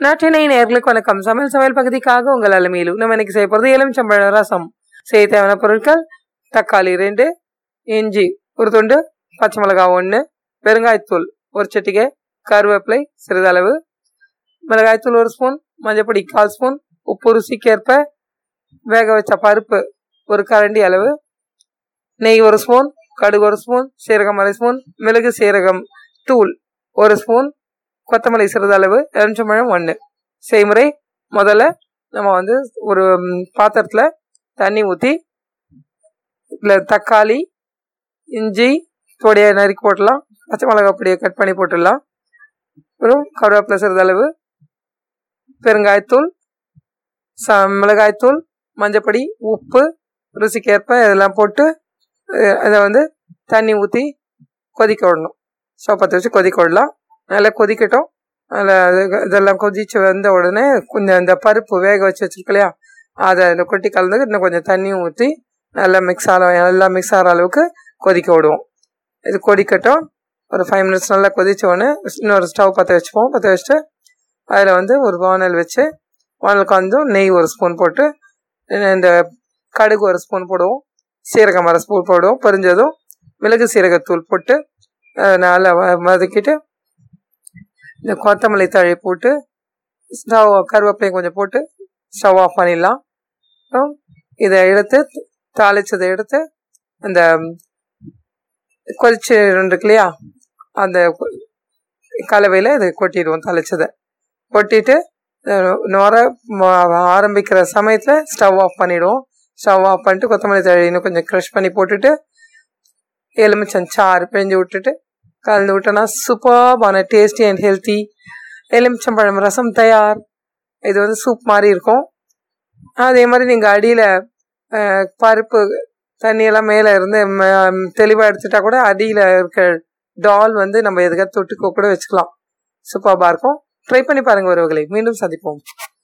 நாட்டினை நேர்களுக்கு வணக்கம். சமையல் சமையல் பகுதிக்காக உங்கள் அலமையிலும் நம்ம இன்னைக்கு செய்ய போகிறது எலுமிச்சம்பழ ரசம். செய்ய தேவையான பொருட்கள் தக்காளி ரெண்டு இஞ்சி ஒரு துண்டு பச்சை மிளகாய் ஒன்று பெருங்காயத்தூள் ஒரு சிட்டிகை கருவேப்பிலை சிறிதளவு மிளகாய்த்தூள் ஒரு ஸ்பூன் மஞ்சப்பொடி கால் ஸ்பூன் உப்பு ருசிக்கேற்ப வேக வச்ச பருப்பு ஒரு கரண்டி அளவு நெய் ஒரு ஸ்பூன் கடுகு ஒரு ஸ்பூன் சீரகம் அரை ஸ்பூன் மிளகு சீரகம் தூள் ஒரு ஸ்பூன் கொத்தமல்லி சிறிதளவு எலுமிச்சம்பழம் ஒன்று செய்முறை முதல்ல நம்ம வந்து ஒரு பாத்திரத்தில் தண்ணி ஊற்றி இல்லை தக்காளி இஞ்சி பொடியை நறுக்கி போட்டலாம் பச்சை மிளகா பொடியை கட் பண்ணி போட்டுடலாம். அப்புறம் கருவேப்பிலை சிறிதளவு பெருங்காயத்தூள் ச மிளகாய்த்தூள் மஞ்சப்பொடி உப்பு ருசிக்கேற்ப இதெல்லாம் போட்டு அதை வந்து தண்ணி ஊற்றி கொதிக்க விடணும். சோப்பத்தை வச்சு கொதிக்க விடலாம். நல்லா கொதிக்கட்டும். அதில் இதெல்லாம் கொதிச்சு வந்த உடனே கொஞ்சம் இந்த பருப்பு வேக வச்சு வச்சிருக்க இல்லையா? அதை அதில் கொட்டி கலந்து இன்னும் கொஞ்சம் தண்ணியும் ஊற்றி நல்லா மிக்ஸ் ஆக நல்லா மிக்ஸ் ஆகிற அளவுக்கு கொதிக்க விடுவோம். இது கொதிக்கட்டும். ஒரு ஃபைவ் மினிட்ஸ் நல்லா கொதிச்ச உடனே இன்னொரு ஸ்டவ் பற்ற வச்சுப்போம். பற்ற வச்சுட்டு அதில் வந்து ஒரு வானல் வச்சு வானலுக்கு வந்து நெய் ஒரு ஸ்பூன் போட்டு இந்த கடுகு ஒரு ஸ்பூன் போடுவோம். சீரகம் அரை ஸ்பூன் போடுவோம். பொரிஞ்சதும் மிளகு சீரகத்தூள் போட்டு நல்லா வதக்கிட்டு இந்த கொத்தமல்லி தழை போட்டு ஸ்டவ் கருவேப்பிலையும் கொஞ்சம் போட்டு ஸ்டவ் ஆஃப் பண்ணிடலாம். அப்புறம் இதை எடுத்து தாளிச்சதை எடுத்து அந்த கொதிச்சு இருக்கு இல்லையா? அந்த கலவையில் இதை கொட்டிடுவோம் தாளிச்சதை. கொட்டிட்டு நுர ஆரம்பிக்கிற சமயத்தில் ஸ்டவ் ஆஃப் பண்ணிவிடுவோம் ஸ்டவ் ஆஃப் பண்ணிட்டு கொத்தமல்லி தழை இன்னும் கொஞ்சம் க்ரஷ் பண்ணி போட்டுட்டு எலுமிச்சம் சாறு பிழிஞ்சு விட்டுட்டு கலந்து விட்டோன்னா சூப்பர்பான டேஸ்டி அண்ட் ஹெல்த்தி எலுமிச்சம்பழம் ரசம் தயார் இது வந்து சூப் மாதிரி இருக்கும் அதே மாதிரி நீங்கள் அடியில் பருப்பு தண்ணியெல்லாம் மேலே இருந்து தெளிவாக எடுத்துட்டா கூட அடியில் இருக்க டால் வந்து நம்ம எதுக்காக தொட்டுக்கோ கூட வச்சுக்கலாம் சூப்பராக இருக்கும் ட்ரை பண்ணி பாருங்கள் உறவுகளை மீண்டும் சந்திப்போம்